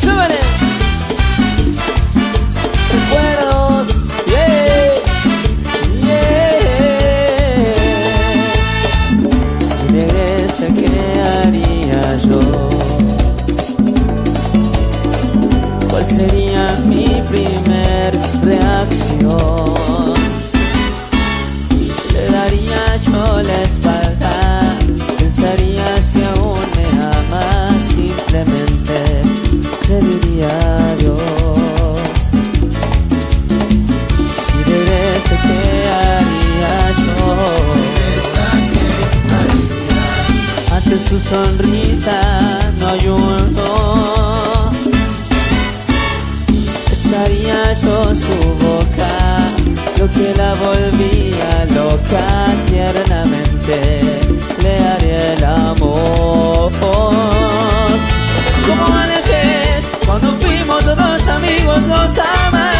¡Súbale! Recuerdos, yeah, yeah. Si regresa, ¿qué haría yo? ¿Cuál sería mi tu sonrisa no hay uno. Besaría yo su boca, lo que la volvía loca tiernamente. Le haré el amor. Como alejes, cuando fuimos dos amigos, dos amantes.